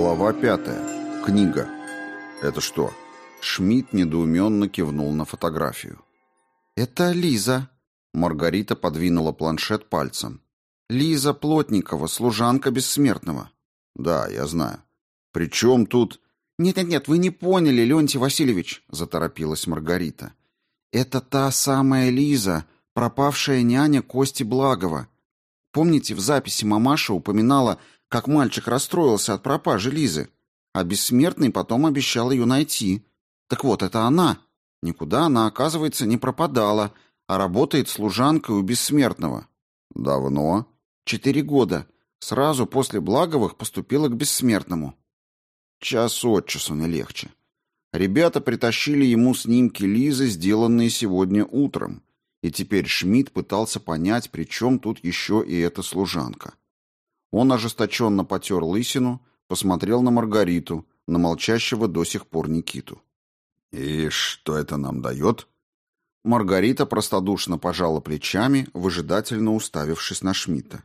Глава пятая. Книга. Это что? Шмидт недоуменно кивнул на фотографию. Это Лиза. Маргарита подвинула планшет пальцем. Лиза Плотникова, служанка бессмертного. Да, я знаю. Причем тут... Нет-нет-нет, вы не поняли, Леонтий Васильевич, заторопилась Маргарита. Это та самая Лиза, пропавшая няня Кости Благова. Помните, в записи мамаша упоминала, как мальчик расстроился от пропажи Лизы, а бессмертный потом обещал ее найти. Так вот, это она. Никуда она, оказывается, не пропадала, а работает служанкой у бессмертного. Давно? Четыре года. Сразу после Благовых поступила к бессмертному. Час от часу не легче. Ребята притащили ему снимки Лизы, сделанные сегодня утром, и теперь Шмидт пытался понять, при чем тут еще и эта служанка. Он ожесточенно потер лысину, посмотрел на Маргариту, на молчащего до сих пор Никиту. «И что это нам дает?» Маргарита простодушно пожала плечами, выжидательно уставившись на Шмидта.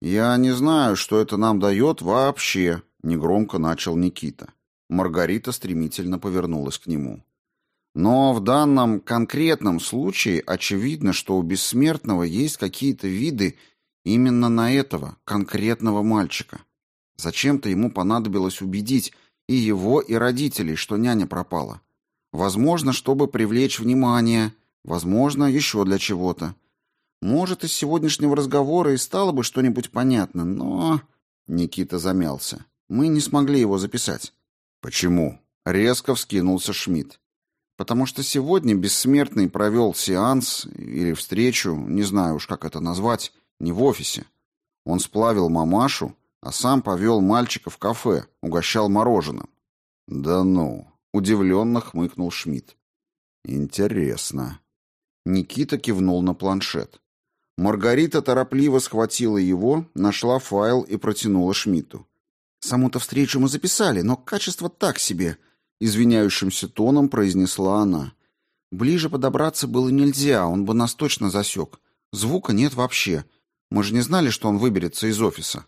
«Я не знаю, что это нам дает вообще», — негромко начал Никита. Маргарита стремительно повернулась к нему. «Но в данном конкретном случае очевидно, что у бессмертного есть какие-то виды именно на этого конкретного мальчика. Зачем-то ему понадобилось убедить и его, и родителей, что няня пропала. Возможно, чтобы привлечь внимание, возможно, еще для чего-то. Может, из сегодняшнего разговора и стало бы что-нибудь понятно, но... Никита замялся. Мы не смогли его записать. Почему? Резко вскинулся Шмидт. Потому что сегодня Бессмертный провел сеанс или встречу, не знаю уж как это назвать, не в офисе. Он сплавил мамашу, а сам повел мальчика в кафе, угощал мороженым. Да ну, удивленно хмыкнул Шмидт. Интересно. Никита кивнул на планшет. Маргарита торопливо схватила его, нашла файл и протянула Шмидту. Саму-то встречу мы записали, но качество так себе, извиняющимся тоном произнесла она. Ближе подобраться было нельзя, он бы нас точно засек. Звука нет вообще. Мы же не знали, что он выберется из офиса.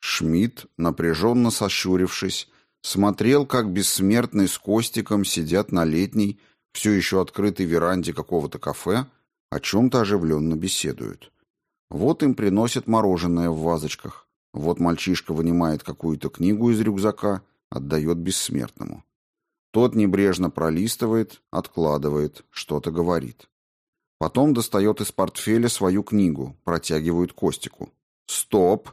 Шмидт, напряженно сощурившись, смотрел, как бессмертный с Костиком сидят на летней, все еще открытой веранде какого-то кафе, о чем-то оживленно беседуют. Вот им приносят мороженое в вазочках. Вот мальчишка вынимает какую-то книгу из рюкзака, отдает бессмертному. Тот небрежно пролистывает, откладывает, что-то говорит. Потом достает из портфеля свою книгу, протягивает Костику. «Стоп!»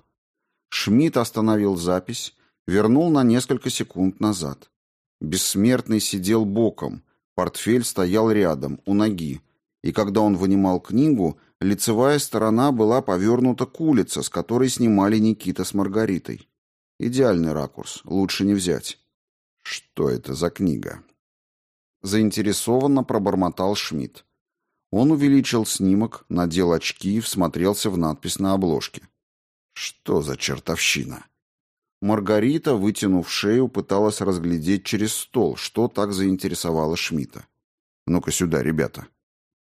Шмидт остановил запись, вернул на несколько секунд назад. Бессмертный сидел боком, портфель стоял рядом, у ноги, и когда он вынимал книгу, лицевая сторона была повернута к улице, с которой снимали Никита с Маргаритой. Идеальный ракурс, лучше не взять. Что это за книга? Заинтересованно пробормотал Шмидт. Он увеличил снимок, надел очки и всмотрелся в надпись на обложке. Что за чертовщина? Маргарита, вытянув шею, пыталась разглядеть через стол, что так заинтересовало Шмидта. «Ну-ка сюда, ребята».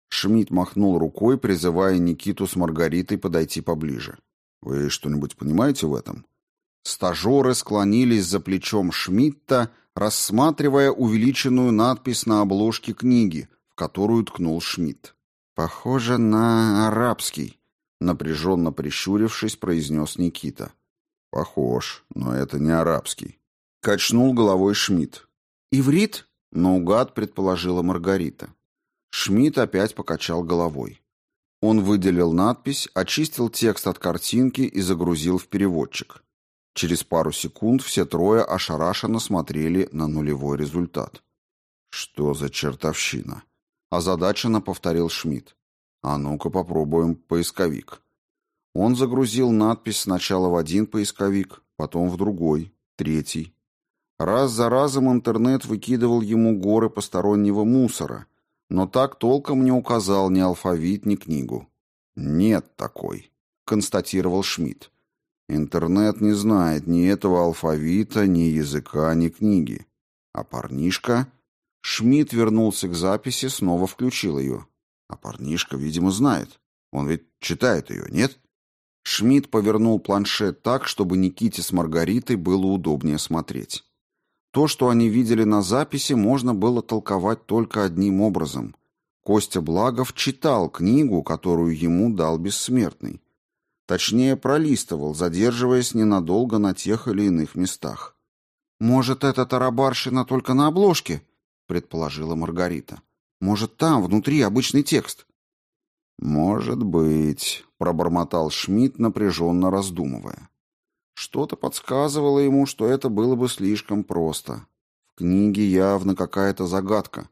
Шмидт махнул рукой, призывая Никиту с Маргаритой подойти поближе. «Вы что-нибудь понимаете в этом?» Стажеры склонились за плечом Шмидта, рассматривая увеличенную надпись на обложке книги, в которую ткнул Шмидт. «Похоже на арабский», — напряженно прищурившись, произнес Никита. «Похож, но это не арабский», — качнул головой Шмидт. «Иврит?» — наугад предположила Маргарита. Шмидт опять покачал головой. Он выделил надпись, очистил текст от картинки и загрузил в переводчик. Через пару секунд все трое ошарашенно смотрели на нулевой результат. «Что за чертовщина?» озадаченно повторил Шмидт. А ну-ка попробуем поисковик. Он загрузил надпись сначала в один поисковик, потом в другой, третий. Раз за разом интернет выкидывал ему горы постороннего мусора, но так толком не указал ни алфавит, ни книгу. «Нет такой», — констатировал Шмидт. «Интернет не знает ни этого алфавита, ни языка, ни книги. А парнишка...» Шмидт вернулся к записи, снова включил ее. А парнишка, видимо, знает. Он ведь читает ее, нет? Шмидт повернул планшет так, чтобы Никите с Маргаритой было удобнее смотреть. То, что они видели на записи, можно было толковать только одним образом. Костя Благов читал книгу, которую ему дал Бессмертный. Точнее, пролистывал, задерживаясь ненадолго на тех или иных местах. «Может, это тарабарщина только на обложке?» — предположила Маргарита. «Может, там, внутри, обычный текст?» «Может быть», — пробормотал Шмидт, напряженно раздумывая. Что-то подсказывало ему, что это было бы слишком просто. В книге явно какая-то загадка,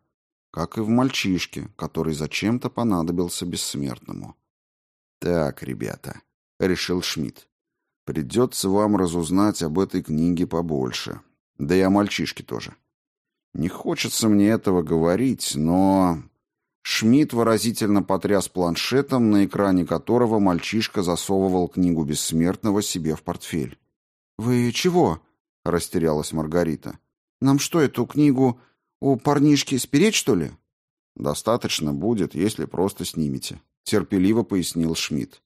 как и в мальчишке, который зачем-то понадобился бессмертному. «Так, ребята», — решил Шмидт, — «придется вам разузнать об этой книге побольше. Да и о мальчишке тоже. Не хочется мне этого говорить, но...» Шмидт выразительно потряс планшетом, на экране которого мальчишка засовывал книгу Бессмертного себе в портфель. «Вы чего?» — растерялась Маргарита. «Нам что, эту книгу у парнишки спереть, что ли?» «Достаточно будет, если просто снимете», — терпеливо пояснил Шмидт.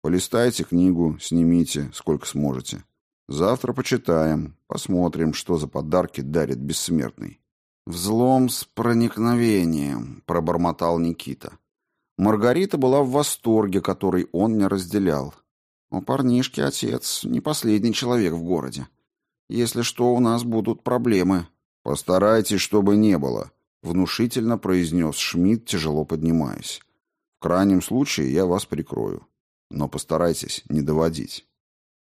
«Полистайте книгу, снимите, сколько сможете. Завтра почитаем, посмотрим, что за подарки дарит Бессмертный». «Взлом с проникновением», — пробормотал Никита. Маргарита была в восторге, который он не разделял. У парнишки отец не последний человек в городе. Если что, у нас будут проблемы. Постарайтесь, чтобы не было, внушительно произнес Шмидт, тяжело поднимаясь. В крайнем случае я вас прикрою. Но постарайтесь не доводить.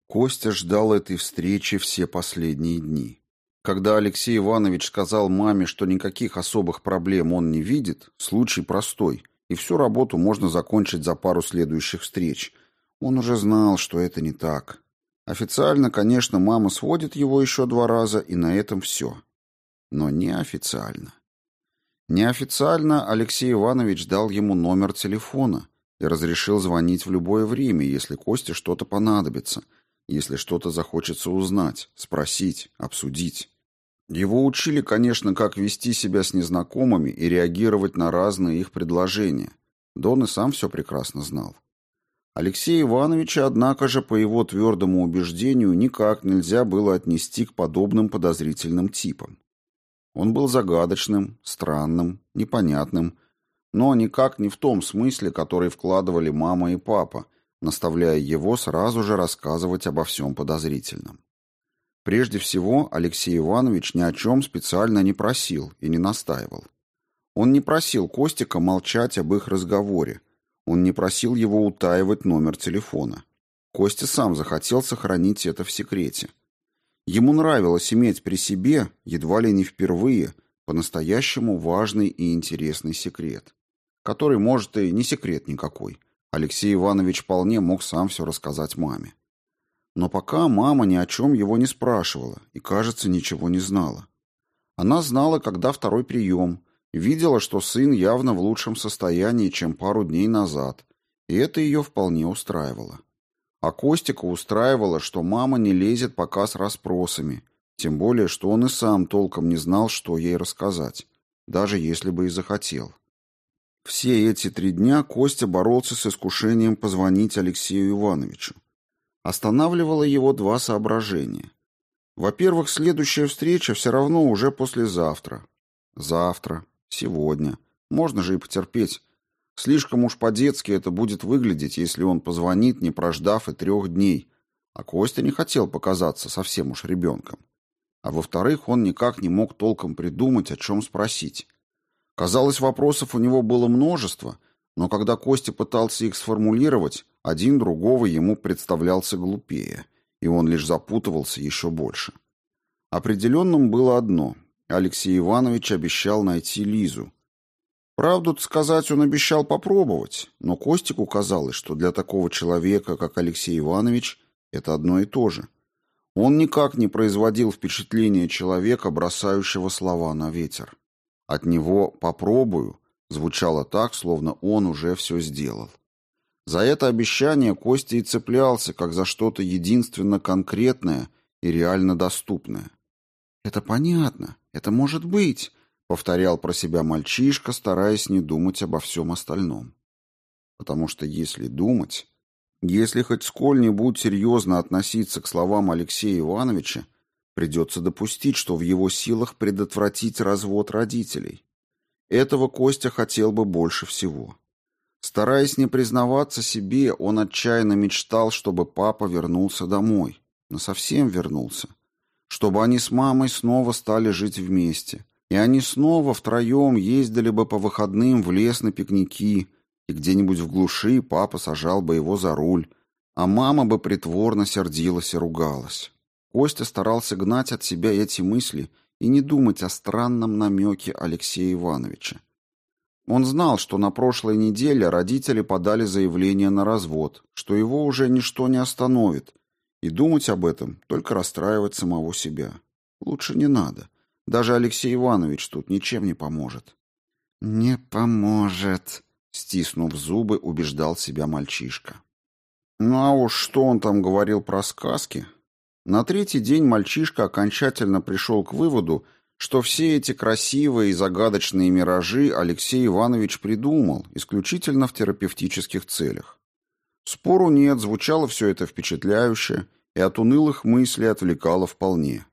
Костя ждал этой встречи все последние дни. Когда Алексей Иванович сказал маме, что никаких особых проблем он не видит, случай простой, и всю работу можно закончить за пару следующих встреч. Он уже знал, что это не так. Официально, конечно, мама сводит его еще два раза, и на этом все. Но неофициально. Неофициально Алексей Иванович дал ему номер телефона и разрешил звонить в любое время, если Косте что-то понадобится, если что-то захочется узнать, спросить, обсудить. Его учили, конечно, как вести себя с незнакомыми и реагировать на разные их предложения. Дон и сам все прекрасно знал. Алексея Ивановича, однако же, по его твердому убеждению, никак нельзя было отнести к подобным подозрительным типам. Он был загадочным, странным, непонятным, но никак не в том смысле, который вкладывали мама и папа, наставляя его сразу же рассказывать обо всем подозрительном. Прежде всего, Алексей Иванович ни о чем специально не просил и не настаивал. Он не просил Костика молчать об их разговоре. Он не просил его утаивать номер телефона. Костя сам захотел сохранить это в секрете. Ему нравилось иметь при себе, едва ли не впервые, по-настоящему важный и интересный секрет, который, может, и не секрет никакой. Алексей Иванович вполне мог сам все рассказать маме. Но пока мама ни о чем его не спрашивала и, кажется, ничего не знала. Она знала, когда второй прием, видела, что сын явно в лучшем состоянии, чем пару дней назад, и это ее вполне устраивало. А Костика устраивало, что мама не лезет пока с расспросами, тем более, что он и сам толком не знал, что ей рассказать, даже если бы и захотел. Все эти три дня Костя боролся с искушением позвонить Алексею Ивановичу. Останавливало его два соображения. Во-первых, следующая встреча все равно уже послезавтра. Завтра, сегодня. Можно же и потерпеть. Слишком уж по-детски это будет выглядеть, если он позвонит, не прождав и трех дней. А Костя не хотел показаться совсем уж ребенком. А во-вторых, он никак не мог толком придумать, о чем спросить. Казалось, вопросов у него было множество, но когда Костя пытался их сформулировать, один другого ему представлялся глупее, и он лишь запутывался еще больше. Определенным было одно. Алексей Иванович обещал найти Лизу. Правду сказать, он обещал попробовать, но Костику казалось, что для такого человека, как Алексей Иванович, это одно и то же. Он никак не производил впечатления человека, бросающего слова на ветер. От него «попробую» звучало так, словно он уже все сделал. За это обещание Костя и цеплялся, как за что-то единственно конкретное и реально доступное. «Это понятно, это может быть», — повторял про себя мальчишка, стараясь не думать обо всем остальном. Потому что если думать... Если хоть сколь-нибудь серьезно относиться к словам Алексея Ивановича, придется допустить, что в его силах предотвратить развод родителей. Этого Костя хотел бы больше всего. Стараясь не признаваться себе, он отчаянно мечтал, чтобы папа вернулся домой. Но совсем вернулся. Чтобы они с мамой снова стали жить вместе. И они снова втроем ездили бы по выходным в лес на пикники, и где-нибудь в глуши папа сажал бы его за руль, а мама бы притворно сердилась и ругалась. Костя старался гнать от себя эти мысли и не думать о странном намеке Алексея Ивановича. Он знал, что на прошлой неделе родители подали заявление на развод, что его уже ничто не остановит, и думать об этом только расстраивать самого себя. Лучше не надо. Даже Алексей Иванович тут ничем не поможет. «Не поможет», — стиснув зубы, убеждал себя мальчишка. Ну а уж что он там говорил про сказки? На третий день мальчишка окончательно пришел к выводу, что все эти красивые и загадочные миражи Алексей Иванович придумал исключительно в терапевтических целях. Спору нет, звучало все это впечатляюще и от унылых мыслей отвлекало вполне.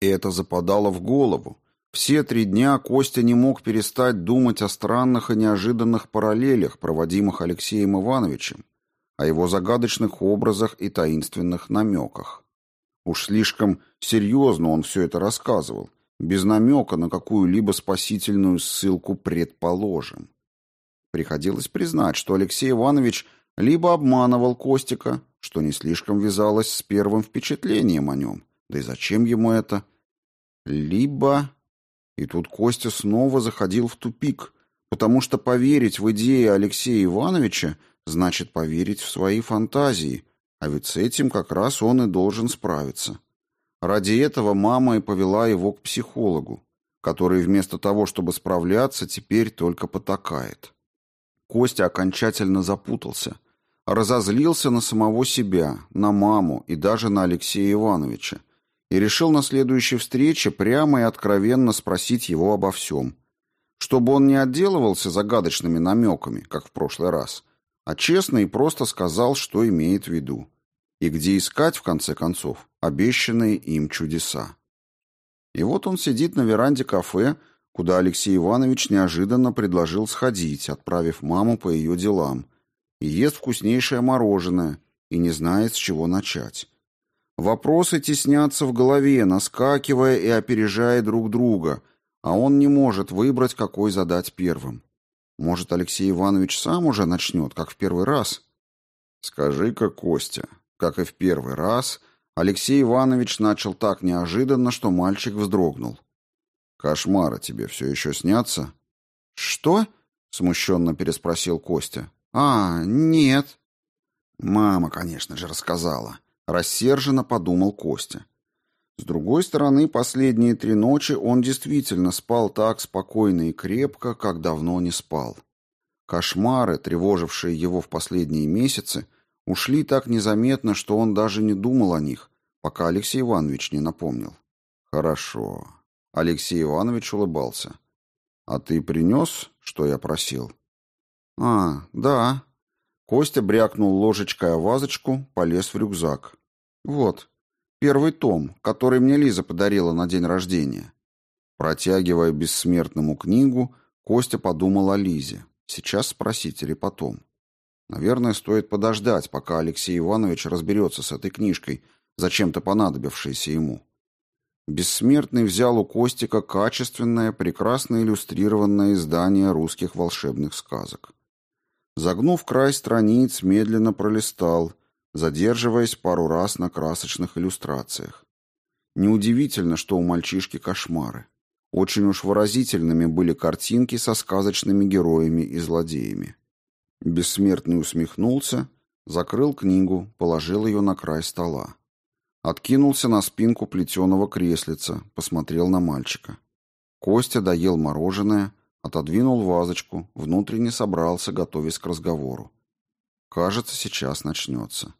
И это западало в голову. Все три дня Костя не мог перестать думать о странных и неожиданных параллелях, проводимых Алексеем Ивановичем, о его загадочных образах и таинственных намеках. Уж слишком серьезно он все это рассказывал, без намека на какую-либо спасительную ссылку предположим. Приходилось признать, что Алексей Иванович либо обманывал Костика, что не слишком вязалось с первым впечатлением о нем, да и зачем ему это, либо... И тут Костя снова заходил в тупик, потому что поверить в идеи Алексея Ивановича значит поверить в свои фантазии, а ведь с этим как раз он и должен справиться. Ради этого мама и повела его к психологу, который вместо того, чтобы справляться, теперь только потакает. Костя окончательно запутался, разозлился на самого себя, на маму и даже на Алексея Ивановича, и решил на следующей встрече прямо и откровенно спросить его обо всем, чтобы он не отделывался загадочными намеками, как в прошлый раз, а честно и просто сказал, что имеет в виду, и где искать, в конце концов, обещанные им чудеса. И вот он сидит на веранде кафе, куда Алексей Иванович неожиданно предложил сходить, отправив маму по ее делам, и ест вкуснейшее мороженое, и не знает, с чего начать. Вопросы теснятся в голове, наскакивая и опережая друг друга, а он не может выбрать, какой задать первым. Может, Алексей Иванович сам уже начнет, как в первый раз? Скажи-ка, Костя, как и в первый раз, Алексей Иванович начал так неожиданно, что мальчик вздрогнул. «Кошмары тебе все еще снятся?» «Что?» — смущенно переспросил Костя. «А, нет». «Мама, конечно же, рассказала», — рассерженно подумал Костя. С другой стороны, последние три ночи он действительно спал так спокойно и крепко, как давно не спал. Кошмары, тревожившие его в последние месяцы, ушли так незаметно, что он даже не думал о них, пока Алексей Иванович не напомнил. «Хорошо». Алексей Иванович улыбался. «А ты принес, что я просил?» «А, да». Костя брякнул ложечкой о вазочку, полез в рюкзак. «Вот, первый том, который мне Лиза подарила на день рождения». Протягивая бессмертному книгу, Костя подумал о Лизе. Сейчас спросить или потом. Наверное, стоит подождать, пока Алексей Иванович разберется с этой книжкой, зачем-то понадобившейся ему. Бессмертный взял у Костика качественное, прекрасно иллюстрированное издание русских волшебных сказок. Загнув край страниц, медленно пролистал, задерживаясь пару раз на красочных иллюстрациях. Неудивительно, что у мальчишки кошмары. Очень уж выразительными были картинки со сказочными героями и злодеями. Бессмертный усмехнулся, закрыл книгу, положил ее на край стола. Откинулся на спинку плетеного креслица, посмотрел на мальчика. Костя доел мороженое, отодвинул вазочку, внутренне собрался, готовясь к разговору. Кажется, сейчас начнется.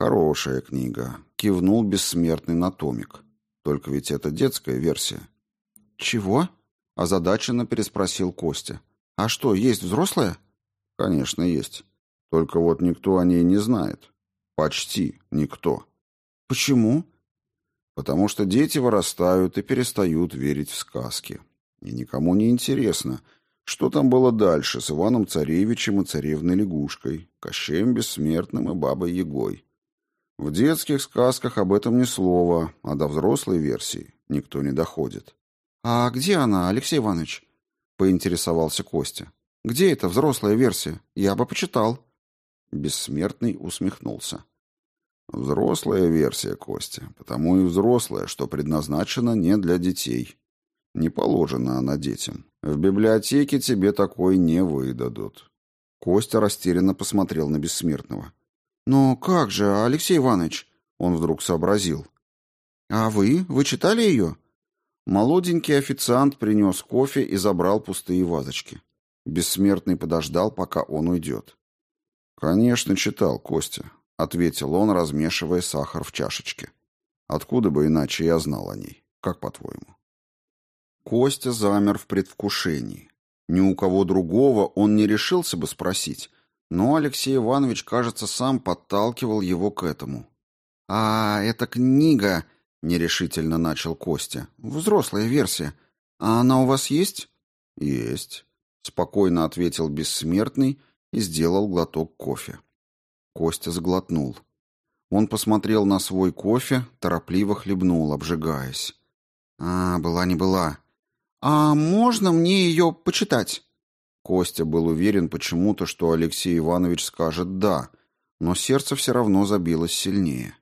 Хорошая книга. Кивнул бессмертный на томик. Только ведь это детская версия. Чего? Озадаченно переспросил Костя. А что, есть взрослая? Конечно, есть. Только вот никто о ней не знает. Почти никто. Почему? Потому что дети вырастают и перестают верить в сказки. И никому не интересно, что там было дальше с Иваном Царевичем и царевной лягушкой, Кощеем Бессмертным и Бабой Ягой. В детских сказках об этом ни слова, а до взрослой версии никто не доходит. «А где она, Алексей Иванович?» — поинтересовался Костя. «Где эта взрослая версия? Я бы почитал». Бессмертный усмехнулся. Взрослая версия, Костя, потому и взрослая, что предназначена не для детей. Не положена она детям. В библиотеке тебе такой не выдадут. Костя растерянно посмотрел на Бессмертного. «Но как же, Алексей Иванович?» Он вдруг сообразил. «А вы? Вы читали ее?» Молоденький официант принес кофе и забрал пустые вазочки. Бессмертный подождал, пока он уйдет. «Конечно, читал, Костя», — ответил он, размешивая сахар в чашечке. «Откуда бы иначе я знал о ней? Как по-твоему?» Костя замер в предвкушении. Ни у кого другого он не решился бы спросить, но Алексей Иванович, кажется, сам подталкивал его к этому. «А эта книга...» — нерешительно начал Костя. «Взрослая версия. А она у вас есть?» «Есть», — спокойно ответил бессмертный и сделал глоток кофе. Костя сглотнул. Он посмотрел на свой кофе, торопливо хлебнул, обжигаясь. «А, была не была. А можно мне ее почитать?» Костя был уверен почему-то, что Алексей Иванович скажет «да», но сердце все равно забилось сильнее.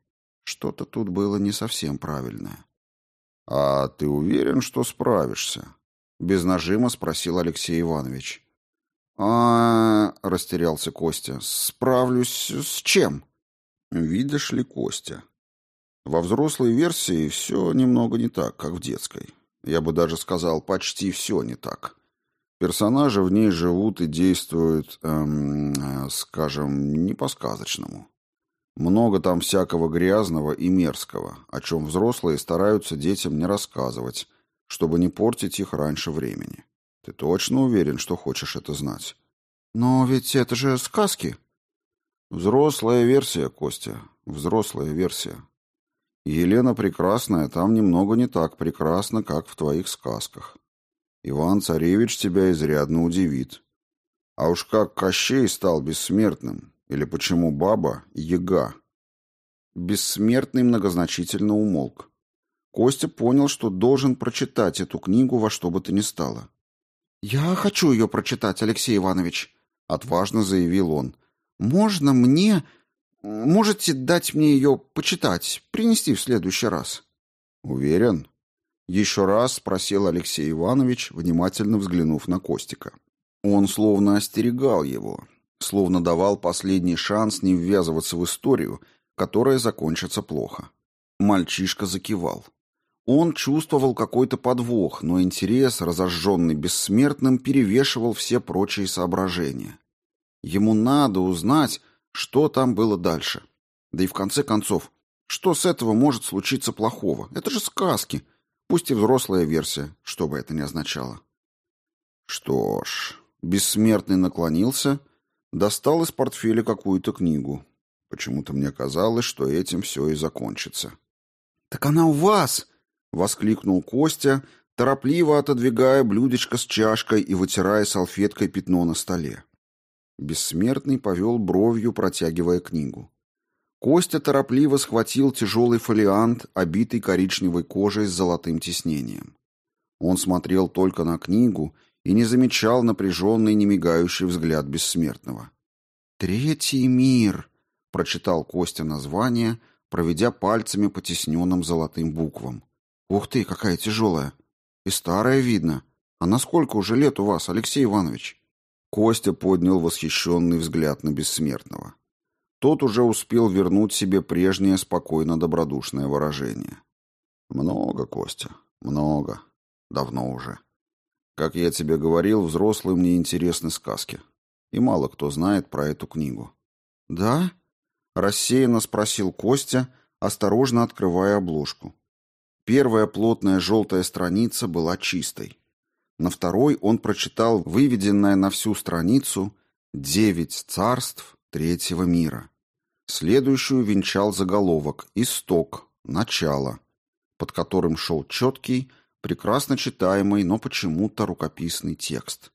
Что-то тут было не совсем правильное. «А ты уверен, что справишься?» — без нажима спросил Алексей Иванович а растерялся Костя. «Справлюсь с чем?» «Видишь ли, Костя, во взрослой версии все немного не так, как в детской. Я бы даже сказал, почти все не так. Персонажи в ней живут и действуют, эм, э, скажем, не по-сказочному. Много там всякого грязного и мерзкого, о чем взрослые стараются детям не рассказывать, чтобы не портить их раньше времени. Ты точно уверен, что хочешь это знать? Но ведь это же сказки. Взрослая версия, Костя. Взрослая версия. Елена прекрасная, там немного не так прекрасно, как в твоих сказках. Иван Царевич тебя изрядно удивит. А уж как Кощей стал бессмертным, или почему баба — яга. Бессмертный многозначительно умолк. Костя понял, что должен прочитать эту книгу во что бы то ни стало. «Я хочу ее прочитать, Алексей Иванович», — отважно заявил он. «Можно мне... Можете дать мне ее почитать, принести в следующий раз?» «Уверен?» Еще раз спросил Алексей Иванович, внимательно взглянув на Костика. Он словно остерегал его, словно давал последний шанс не ввязываться в историю, которая закончится плохо. Мальчишка закивал. Он чувствовал какой-то подвох, но интерес, разожженный бессмертным, перевешивал все прочие соображения. Ему надо узнать, что там было дальше. Да и в конце концов, что с этого может случиться плохого? Это же сказки, пусть и взрослая версия, что бы это ни означало. Что ж, бессмертный наклонился, достал из портфеля какую-то книгу. Почему-то мне казалось, что этим все и закончится. «Так она у вас!» воскликнул Костя, торопливо отодвигая блюдечко с чашкой и вытирая салфеткой пятно на столе. Бессмертный повел бровью, протягивая книгу. Костя торопливо схватил тяжелый фолиант, обитый коричневой кожей с золотым тиснением. Он смотрел только на книгу и не замечал напряженный, немигающий взгляд бессмертного. «Третий мир», — прочитал Костя название, проведя пальцами по тисненным золотым буквам. Ух ты, какая тяжелая. И старая видно. А насколько уже лет у вас, Алексей Иванович? Костя поднял восхищенный взгляд на бессмертного. Тот уже успел вернуть себе прежнее спокойно-добродушное выражение. Много, Костя, много. Давно уже. Как я тебе говорил, взрослым не интересны сказки. И мало кто знает про эту книгу. Да? Рассеянно спросил Костя, осторожно открывая обложку. Первая плотная желтая страница была чистой. На второй он прочитал выведенное на всю страницу «Девять царств, третьего мира. Следующую венчал заголовок «Исток. Начало», под которым шел четкий, прекрасно читаемый, но почему-то рукописный текст.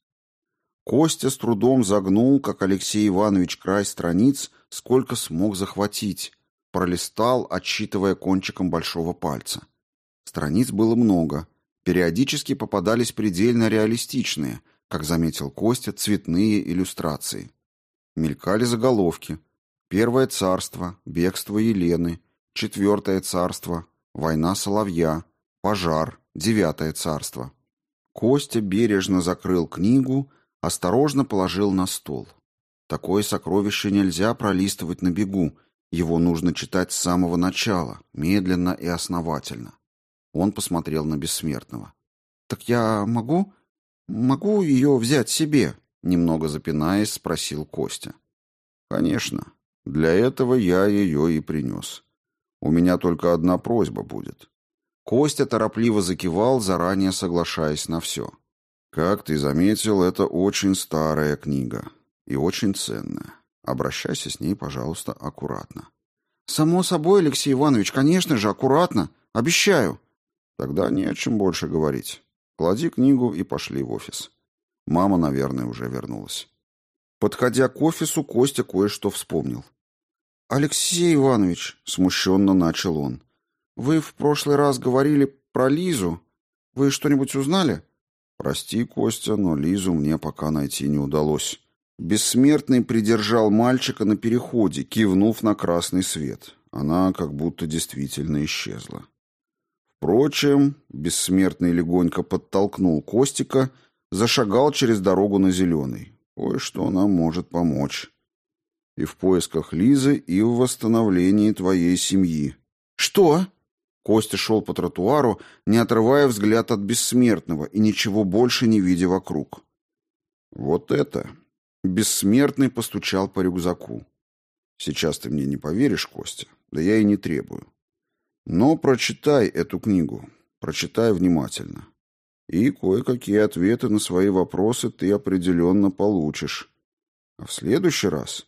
Костя с трудом загнул, как Алексей Иванович, край страниц, сколько смог захватить, пролистал, отсчитывая кончиком большого пальца. Страниц было много. Периодически попадались предельно реалистичные, как заметил Костя, цветные иллюстрации. Мелькали заголовки. Первое царство, бегство Елены, Четвертое царство, война Соловья, пожар, Девятое царство. Костя бережно закрыл книгу, осторожно положил на стол. Такое сокровище нельзя пролистывать на бегу, его нужно читать с самого начала, медленно и основательно. Он посмотрел на бессмертного. «Так я могу? Могу ее взять себе?» Немного запинаясь, спросил Костя. «Конечно. Для этого я ее и принес. У меня только одна просьба будет». Костя торопливо закивал, заранее соглашаясь на все. «Как ты заметил, это очень старая книга и очень ценная. Обращайся с ней, пожалуйста, аккуратно». «Само собой, Алексей Иванович, конечно же, аккуратно. Обещаю». «Тогда не о чем больше говорить. Клади книгу и пошли в офис. Мама, наверное, уже вернулась». Подходя к офису, Костя кое-что вспомнил. «Алексей Иванович», — смущенно начал он, — «вы в прошлый раз говорили про Лизу. Вы что-нибудь узнали?» «Прости, Костя, но Лизу мне пока найти не удалось». Бессмертный придержал мальчика на переходе, кивнув на красный свет. Она как будто действительно исчезла. Впрочем, Бессмертный легонько подтолкнул Костика, зашагал через дорогу на зеленый. Кое-что нам может помочь и в поисках Лизы, и в восстановлении твоей семьи. Что? Костя шел по тротуару, не отрывая взгляд от бессмертного и ничего больше не видя вокруг. Вот это. Бессмертный постучал по рюкзаку. Сейчас ты мне не поверишь, Костя, да я и не требую. Но прочитай эту книгу, прочитай внимательно. И кое-какие ответы на свои вопросы ты определенно получишь. А в следующий раз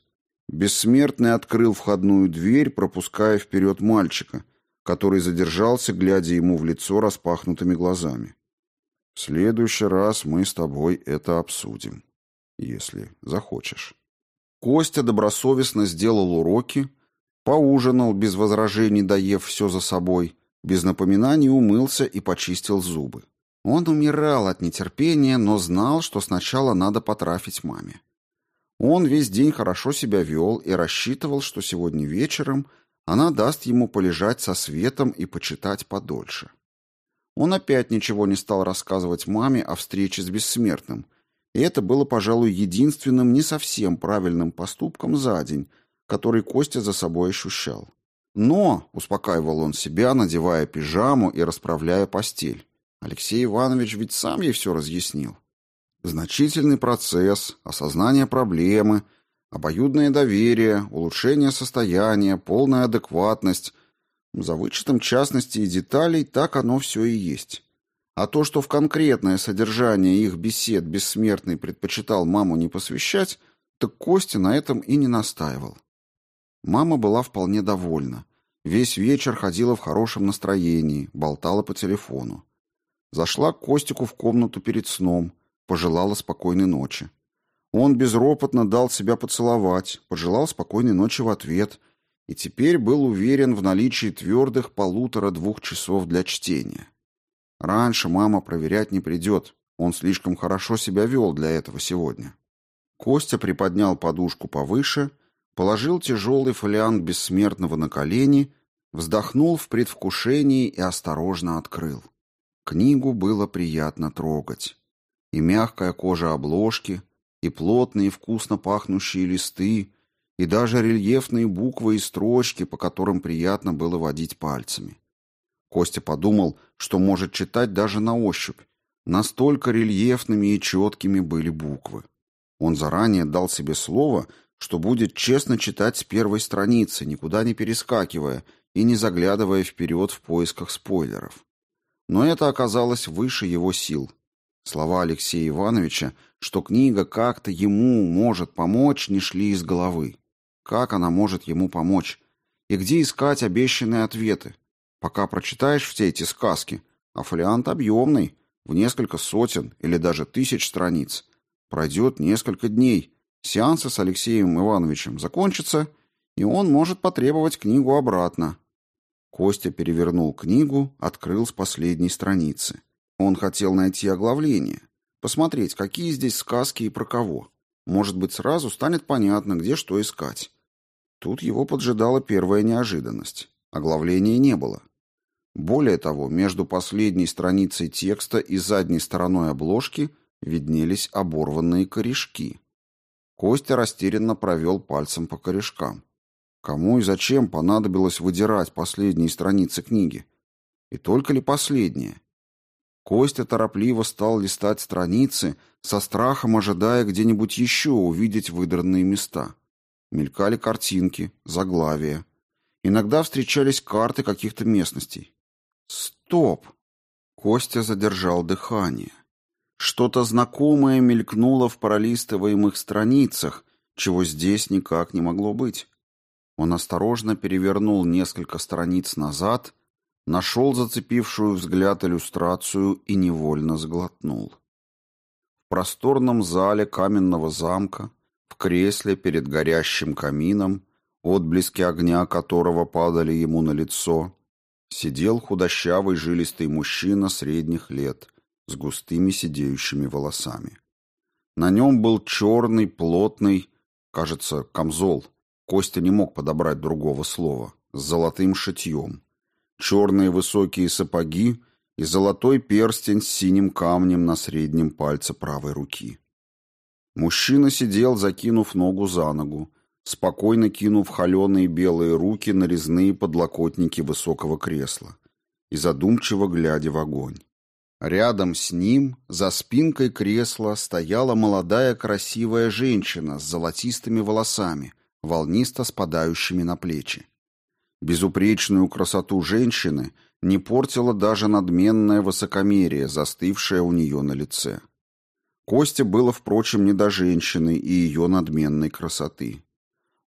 Бессмертный открыл входную дверь, пропуская вперед мальчика, который задержался, глядя ему в лицо распахнутыми глазами. «В следующий раз мы с тобой это обсудим, если захочешь». Костя добросовестно сделал уроки, поужинал, без возражений доев все за собой, без напоминаний умылся и почистил зубы. Он умирал от нетерпения, но знал, что сначала надо потрафить маме. Он весь день хорошо себя вел и рассчитывал, что сегодня вечером она даст ему полежать со светом и почитать подольше. Он опять ничего не стал рассказывать маме о встрече с бессмертным, и это было, пожалуй, единственным не совсем правильным поступком за день, который Костя за собой ощущал. Но, успокаивал он себя, надевая пижаму и расправляя постель, Алексей Иванович ведь сам ей все разъяснил. Значительный процесс, осознание проблемы, обоюдное доверие, улучшение состояния, полная адекватность. За вычетом частностей и деталей так оно все и есть. А то, что в конкретное содержание их бесед бессмертный предпочитал маму не посвящать, так Костя на этом и не настаивал. Мама была вполне довольна. Весь вечер ходила в хорошем настроении, болтала по телефону. Зашла к Костику в комнату перед сном – пожелала спокойной ночи. Он безропотно дал себя поцеловать, пожелал спокойной ночи в ответ и теперь был уверен в наличии твердых полутора-двух часов для чтения. Раньше мама проверять не придет, он слишком хорошо себя вел для этого сегодня. Костя приподнял подушку повыше, положил тяжелый фолиант бессмертного на колени, вздохнул в предвкушении и осторожно открыл. Книгу было приятно трогать и мягкая кожа обложки, и плотные вкусно пахнущие листы, и даже рельефные буквы и строчки, по которым приятно было водить пальцами. Костя подумал, что может читать даже на ощупь, настолько рельефными и четкими были буквы. Он заранее дал себе слово, что будет честно читать с первой страницы, никуда не перескакивая и не заглядывая вперед в поисках спойлеров. Но это оказалось выше его сил. Слова Алексея Ивановича, что книга как-то ему может помочь, не шли из головы. Как она может ему помочь? И где искать обещанные ответы? Пока прочитаешь все эти сказки, а фолиант объемный, в несколько сотен или даже тысяч страниц. Пройдет несколько дней, сеансы с Алексеем Ивановичем закончатся, и он может потребовать книгу обратно. Костя перевернул книгу, открыл с последней страницы. Он хотел найти оглавление, посмотреть, какие здесь сказки и про кого. Может быть, сразу станет понятно, где что искать. Тут его поджидала первая неожиданность. Оглавления не было. Более того, между последней страницей текста и задней стороной обложки виднелись оборванные корешки. Костя растерянно провел пальцем по корешкам. Кому и зачем понадобилось выдирать последние страницы книги? И только ли последние? Костя торопливо стал листать страницы, со страхом ожидая где-нибудь еще увидеть выдранные места. Мелькали картинки, заглавия. Иногда встречались карты каких-то местностей. Стоп! Костя задержал дыхание. Что-то знакомое мелькнуло в пролистываемых страницах, чего здесь никак не могло быть. Он осторожно перевернул несколько страниц назад, нашел зацепившую взгляд иллюстрацию и невольно сглотнул. В просторном зале каменного замка в кресле перед горящим камином, отблески огня которого падали ему на лицо, сидел худощавый жилистый мужчина средних лет с густыми сидеющими волосами. На нем был черный, плотный, кажется, камзол, Костя не мог подобрать другого слова, с золотым шитьем, черные высокие сапоги и золотой перстень с синим камнем на среднем пальце правой руки. Мужчина сидел, закинув ногу за ногу, спокойно кинув холеные белые руки на резные подлокотники высокого кресла и задумчиво глядя в огонь. Рядом с ним, за спинкой кресла, стояла молодая красивая женщина с золотистыми волосами, волнисто спадающими на плечи. Безупречную красоту женщины не портило даже надменное высокомерие, застывшее у нее на лице. Косте было, впрочем, не до женщины и ее надменной красоты.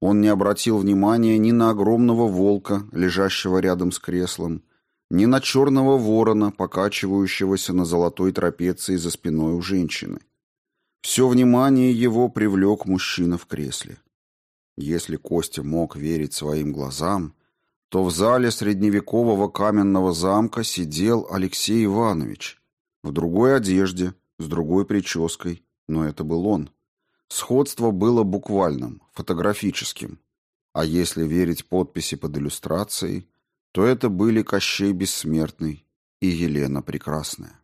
Он не обратил внимания ни на огромного волка, лежащего рядом с креслом, ни на черного ворона, покачивающегося на золотой трапеции за спиной у женщины. Все внимание его привлек мужчина в кресле. Если Костя мог верить своим глазам, то в зале средневекового каменного замка сидел Алексей Иванович в другой одежде, с другой прической, но это был он. Сходство было буквальным, фотографическим. А если верить подписи под иллюстрацией, то это были Кощей Бессмертный и Елена Прекрасная.